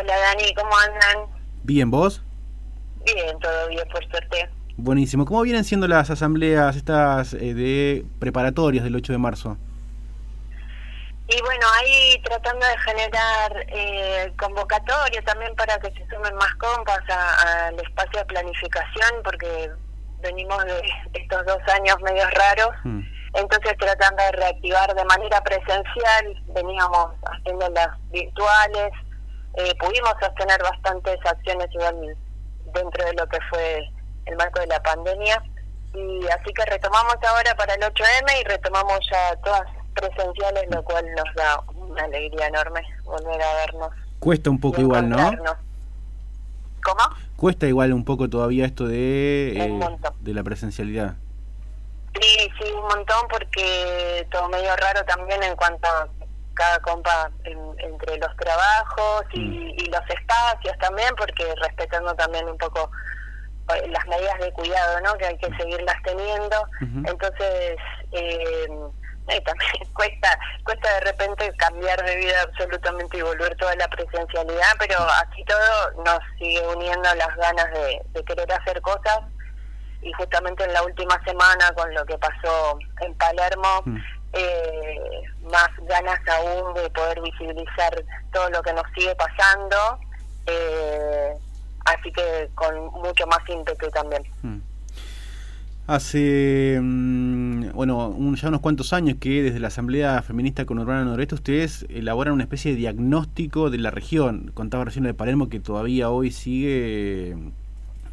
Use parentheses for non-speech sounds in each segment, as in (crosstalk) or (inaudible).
Hola Dani, ¿cómo andan? Bien, ¿vos? Bien, todo bien, por suerte. Buenísimo. ¿Cómo vienen siendo las asambleas estas eh, de preparatorias del 8 de marzo? Y bueno, ahí tratando de generar eh, convocatoria también para que se sumen más compas al espacio de planificación, porque venimos de estos dos años medio raros. Mm. Entonces tratando de reactivar de manera presencial, veníamos haciendo las virtuales, eh, pudimos sostener bastantes acciones igual dentro de lo que fue el marco de la pandemia y así que retomamos ahora para el 8M y retomamos ya todas presenciales, lo cual nos da una alegría enorme volver a vernos. Cuesta un poco igual, ¿no? ¿Cómo? Cuesta igual un poco todavía esto de, eh, de la presencialidad. Sí, sí, un montón porque todo medio raro también en cuanto a cada compa entre los trabajos y, mm. y, los espacios también, porque respetando también un poco eh, las medidas de cuidado, ¿no? Que hay que seguirlas teniendo. Entonces, (laughs) eh, también cuesta cuesta de repente cambiar de vida absolutamente y volver toda la presencialidad, pero así todo nos sigue uniendo las ganas de, de querer hacer cosas y justamente en la última semana con lo que pasó en Palermo, mm. Eh, más ganas aún de poder visibilizar todo lo que nos sigue pasando, eh, así que con mucho más ímpetu también. Mm. Hace, mm, bueno, ya unos cuantos años que desde la Asamblea Feminista Conurbana Noroeste ustedes elaboran una especie de diagnóstico de la región. Contaba recién de Palermo que todavía hoy sigue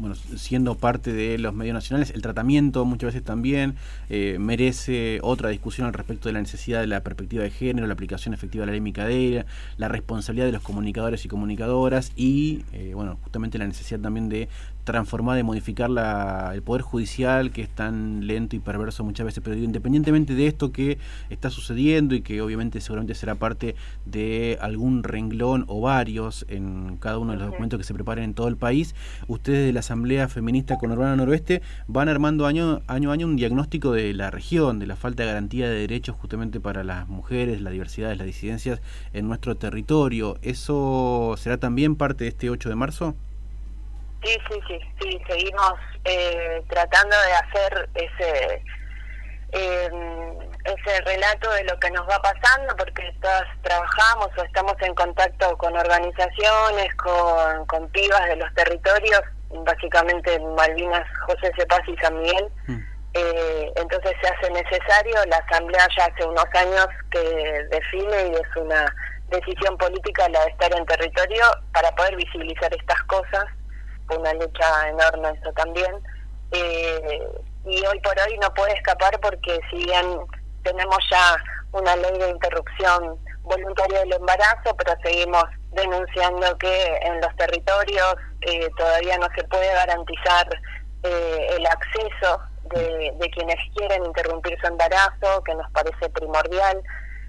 bueno, siendo parte de los medios nacionales, el tratamiento muchas veces también eh, merece otra discusión al respecto de la necesidad de la perspectiva de género, la aplicación efectiva de la ley Micadera, la responsabilidad de los comunicadores y comunicadoras y, eh, bueno, justamente la necesidad también de transformar, de modificar la, el poder judicial que es tan lento y perverso muchas veces, pero independientemente de esto que está sucediendo y que obviamente seguramente será parte de algún renglón o varios en cada uno de los documentos que se preparen en todo el país, ustedes de la Asamblea Feminista con Urbana Noroeste van armando año, año a año un diagnóstico de la región, de la falta de garantía de derechos justamente para las mujeres, la diversidad, las disidencias en nuestro territorio. ¿Eso será también parte de este 8 de marzo? Sí, sí, sí, sí, seguimos eh, tratando de hacer ese em, ese relato de lo que nos va pasando, porque todas trabajamos o estamos en contacto con organizaciones, con, con pibas de los territorios, básicamente Malvinas, José Cepaz y San Miguel. Mm. Eh, entonces se hace necesario, la Asamblea ya hace unos años que define y es una decisión política la de estar en territorio para poder visibilizar estas cosas una lucha enorme eso también. Eh, y hoy por hoy no puede escapar porque si bien tenemos ya una ley de interrupción voluntaria del embarazo, pero seguimos denunciando que en los territorios eh, todavía no se puede garantizar eh, el acceso de, quienes quieren interrumpir su embarazo, que nos parece primordial.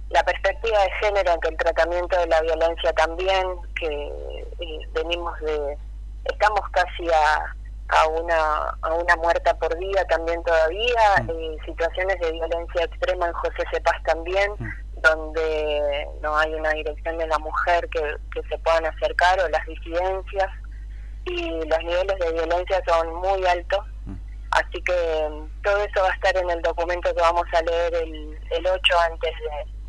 La perspectiva de género ante el tratamiento de la violencia también, que venimos de, estamos casi a, a una a una muerta por día también todavía, mm. eh, situaciones de violencia extrema en José Cepaz también, mm. donde no hay una dirección de la mujer que, que se puedan acercar o las disidencias y los niveles de violencia son muy altos. Mm. Así que todo eso va a estar en el documento que vamos a leer el, el 8 antes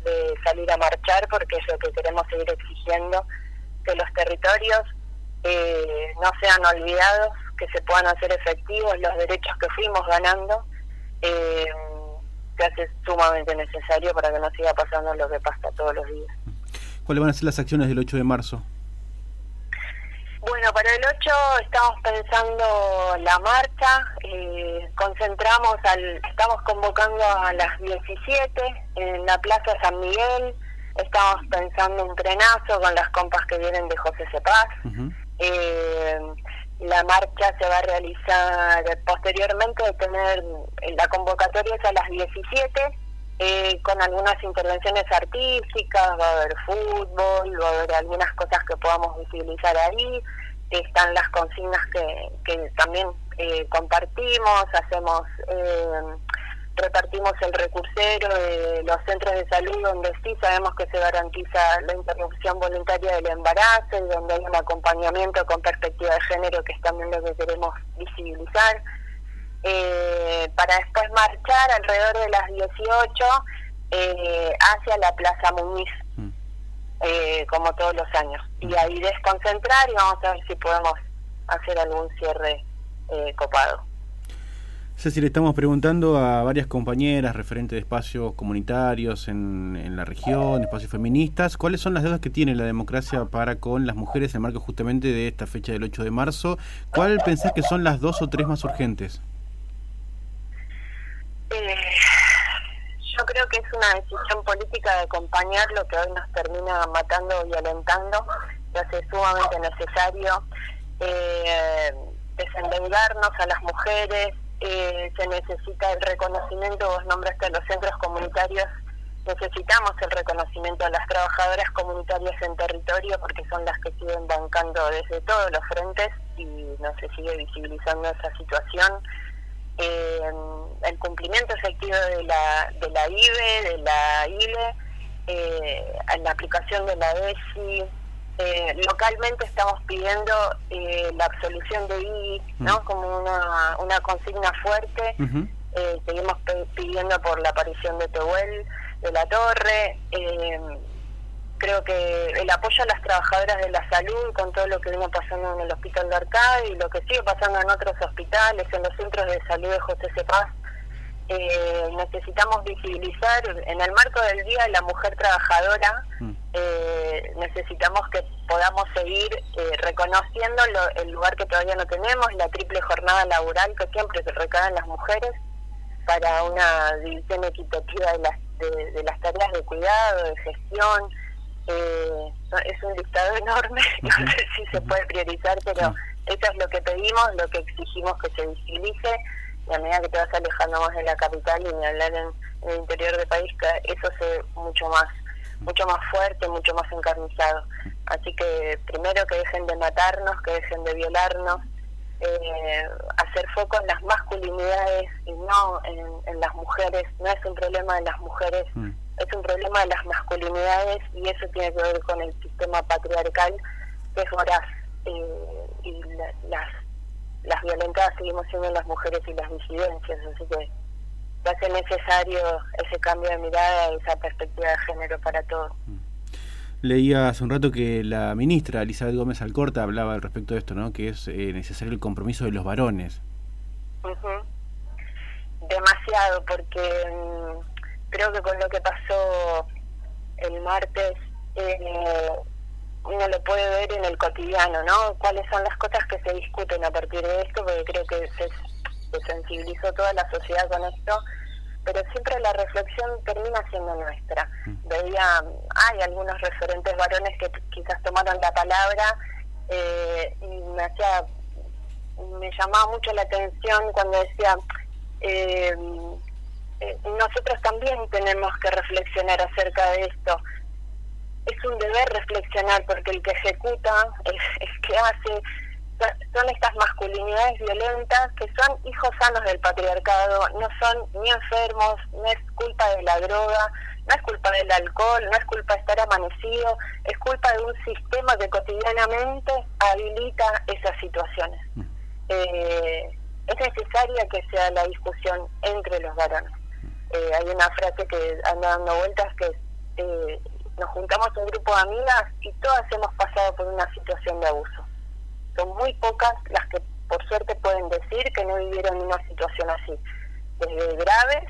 de, de salir a marchar, porque es lo que queremos seguir exigiendo, que los territorios eh, no sean olvidados, que se puedan hacer efectivos los derechos que fuimos ganando, eh, que hace sumamente necesario para que no siga pasando lo que pasa todos los días. ¿Cuáles van a ser las acciones del 8 de marzo? Bueno, para el 8 estamos pensando la marcha, eh, concentramos, al, estamos convocando a las 17 en la Plaza San Miguel, estamos pensando un trenazo con las compas que vienen de José Cepaz. Eh, la marcha se va a realizar posteriormente de tener la convocatoria es a las 17 eh, con algunas intervenciones artísticas, va a haber fútbol, va a haber algunas cosas que podamos visibilizar ahí, están las consignas que, que también eh, compartimos, hacemos eh, repartimos el recursero de los centros de salud donde sí sabemos que se garantiza la interrupción voluntaria del embarazo y donde hay un acompañamiento con perspectiva de género que es también lo que queremos visibilizar. Eh, para después marchar alrededor de las 18 eh, hacia la Plaza Muñiz, mm. eh, como todos los años. Y ahí desconcentrar y vamos a ver si podemos hacer algún cierre copado. Ceci, le estamos preguntando a varias compañeras referentes de espacios comunitarios en, la región, espacios feministas, cuáles son las deudas que tiene la democracia para con las mujeres en marco justamente de esta fecha del 8 de marzo. ¿Cuál pensás que son las dos o tres más urgentes? Eh, yo creo que es una decisión política de acompañar lo que hoy nos termina matando y alentando, que hace sumamente necesario eh, desendeudarnos a las mujeres, eh, se necesita el reconocimiento, vos nombraste a los centros comunitarios, necesitamos el reconocimiento a las trabajadoras comunitarias en territorio porque son las que siguen bancando desde todos los frentes y no se sigue visibilizando esa situación. Eh, el cumplimiento efectivo de la, de la IBE, de la ILE, eh, la aplicación de la ESI, eh, localmente estamos pidiendo eh, la absolución de I, ¿no? Mm. Como una, una consigna fuerte. eh, seguimos pidiendo por la aparición de Tehuel, de la Torre. Eh, creo que el apoyo a las trabajadoras de la salud con todo lo que vino pasando en el Hospital de Arcade y lo que sigue pasando en otros hospitales, en los centros de salud de José Cepaz, eh, necesitamos visibilizar en el marco del Día de la Mujer Trabajadora, mm. eh, necesitamos que podamos seguir eh, reconociendo el lugar que todavía no tenemos, la triple jornada laboral que siempre se recaen las mujeres para una división equitativa de las, de, las tareas de cuidado, de gestión. Eh, es un dictado enorme, (laughs) no sé si se puede priorizar, pero eso es lo que pedimos, lo que exigimos que se visibilice y a medida que te vas alejando más de la capital y ni hablar en, el interior del país, eso se ve mucho más mucho más fuerte, mucho más encarnizado. Así que primero que dejen de matarnos, que dejen de violarnos, eh, hacer foco en las masculinidades y no en, las mujeres. No es un problema de las mujeres, mm. es un problema de las masculinidades y eso tiene que ver con el sistema patriarcal que es voraz eh, y las las violentadas seguimos siendo las mujeres y las disidencias, así que va a ser necesario ese cambio de mirada y esa perspectiva de género para todos. Mm. Leía hace un rato que la ministra Elizabeth Gómez Alcorta hablaba al respecto de esto, ¿no? que es eh, necesario el compromiso de los varones. Demasiado, porque mm, creo que con lo que pasó el martes, eh, uno lo puede ver en el cotidiano, ¿no? Cuáles son las cosas que se discuten a partir de esto, porque creo que se, sensibilizó toda la sociedad con esto, pero siempre la reflexión termina siendo nuestra. Mm. Veía, hay algunos referentes varones que quizás tomaron la palabra eh, y me hacía, me llamaba mucho la atención cuando decía, eh, eh, nosotros también tenemos que reflexionar acerca de esto es un deber reflexionar porque el que ejecuta, el, que hace, son estas masculinidades violentas que son hijos sanos del patriarcado, no son ni enfermos, no es culpa de la droga, no es culpa del alcohol, no es culpa de estar amanecido, es culpa de un sistema que cotidianamente habilita esas situaciones. Mm. Eh, es necesaria que sea la discusión entre los varones. Eh, hay una frase que anda dando vueltas que es, eh, nos juntamos un grupo de amigas y todas hemos pasado por una situación de abuso. Son muy pocas las que por suerte pueden decir que no vivieron una situación así, desde graves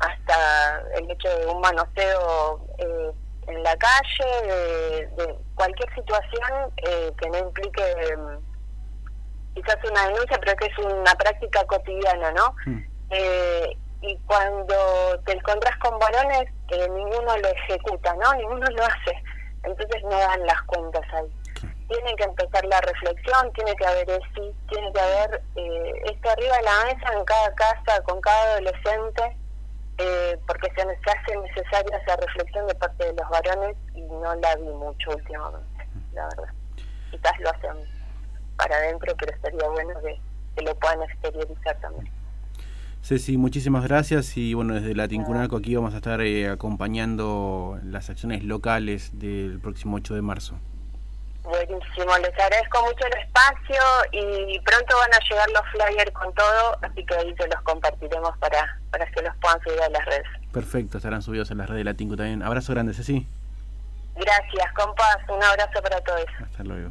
hasta el hecho de un manoseo eh, en la calle, de, cualquier situación eh, que no implique mm, quizás una denuncia, pero que es una práctica cotidiana, ¿no? Mm. Eh, y cuando te encontrás con varones, que ninguno lo ejecuta, ¿no? Ninguno lo hace. Entonces no dan las cuentas ahí. Tiene que empezar la reflexión, tiene que haber ese, tiene que haber eh, esto arriba de la mesa en cada casa, con cada adolescente, eh, porque se, se hace necesaria esa reflexión de parte de los varones y no la vi mucho últimamente, la verdad. Quizás lo hacen para adentro, pero estaría bueno que, que lo puedan exteriorizar también. Ceci, muchísimas gracias y bueno, desde la Tincunaco aquí vamos a estar eh, acompañando las acciones locales del próximo 8 de marzo. Buenísimo, les agradezco mucho el espacio y pronto van a llegar los flyers con todo, así que ahí se los compartiremos para, para que los puedan subir a las redes. Perfecto, estarán subidos en las redes de la Tincu también. Abrazo grande, Ceci. Gracias, compas, un abrazo para todos. Hasta luego.